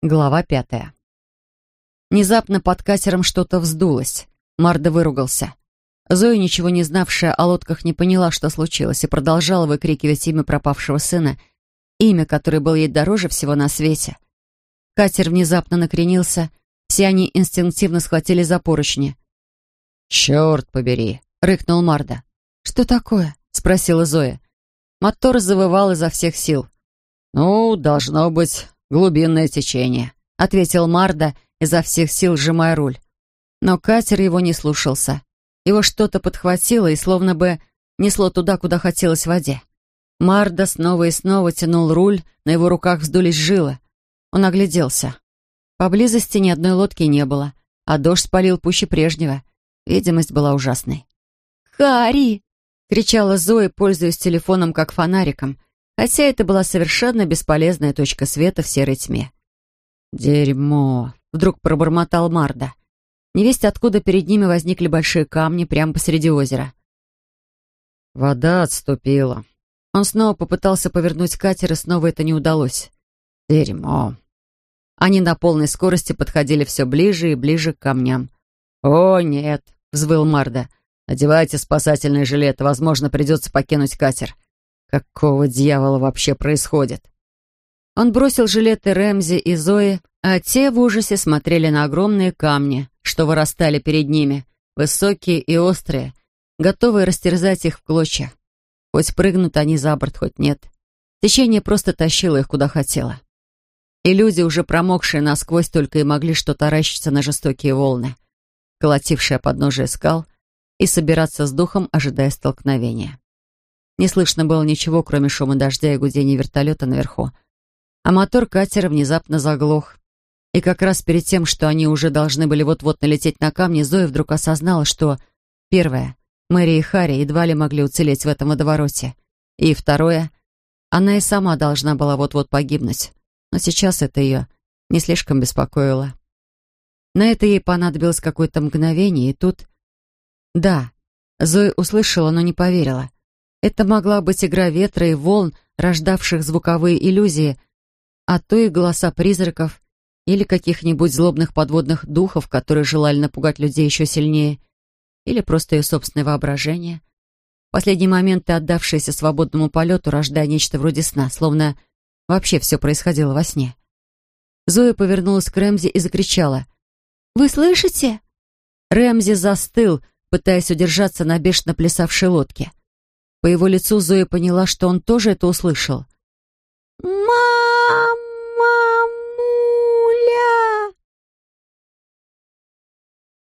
Глава пятая. Внезапно под катером что-то вздулось. Марда выругался. Зоя, ничего не знавшая о лодках, не поняла, что случилось, и продолжала выкрикивать имя пропавшего сына, имя, которое было ей дороже всего на свете. Катер внезапно накренился, все они инстинктивно схватили за поручни. «Черт побери!» — рыкнул Марда. «Что такое?» — спросила Зоя. Мотор завывал изо всех сил. «Ну, должно быть, глубинное течение», — ответил Марда, изо всех сил сжимая руль. Но катер его не слушался. Его что-то подхватило и словно бы несло туда, куда хотелось в воде. Марда снова и снова тянул руль, на его руках вздулись жилы. Он огляделся. Поблизости ни одной лодки не было, а дождь спалил пуще прежнего. Видимость была ужасной. «Хари!» — кричала Зоя, пользуясь телефоном как фонариком, хотя это была совершенно бесполезная точка света в серой тьме. «Дерьмо!» — вдруг пробормотал Марда. Невесть, откуда перед ними возникли большие камни прямо посреди озера. «Вода отступила». Он снова попытался повернуть катер, и снова это не удалось. «Дерьмо!» Они на полной скорости подходили все ближе и ближе к камням. «О, нет!» — взвыл Марда. «Надевайте спасательный жилет, возможно, придется покинуть катер. Какого дьявола вообще происходит? Он бросил жилеты Рэмзи и Зои, а те в ужасе смотрели на огромные камни, что вырастали перед ними, высокие и острые, готовые растерзать их в клочья. Хоть прыгнут они за борт, хоть нет. Течение просто тащило их куда хотело. И люди, уже промокшие насквозь, только и могли что таращиться на жестокие волны, колотившие подножие скал, и собираться с духом, ожидая столкновения. Не слышно было ничего, кроме шума дождя и гудения вертолета наверху. А мотор катера внезапно заглох. И как раз перед тем, что они уже должны были вот-вот налететь на камни, Зоя вдруг осознала, что, первое, Мэри и Харри едва ли могли уцелеть в этом водовороте. И второе, она и сама должна была вот-вот погибнуть. Но сейчас это ее не слишком беспокоило. На это ей понадобилось какое-то мгновение, и тут... Да, Зоя услышала, но не поверила. Это могла быть игра ветра и волн, рождавших звуковые иллюзии, а то и голоса призраков или каких-нибудь злобных подводных духов, которые желали напугать людей еще сильнее, или просто ее собственное воображение. В последние моменты, отдавшиеся свободному полету, рождая нечто вроде сна, словно вообще все происходило во сне. Зоя повернулась к Рэмзи и закричала. «Вы слышите?» Рэмзи застыл, пытаясь удержаться на бешено плясавшей лодке. По его лицу Зоя поняла, что он тоже это услышал. «Мама!»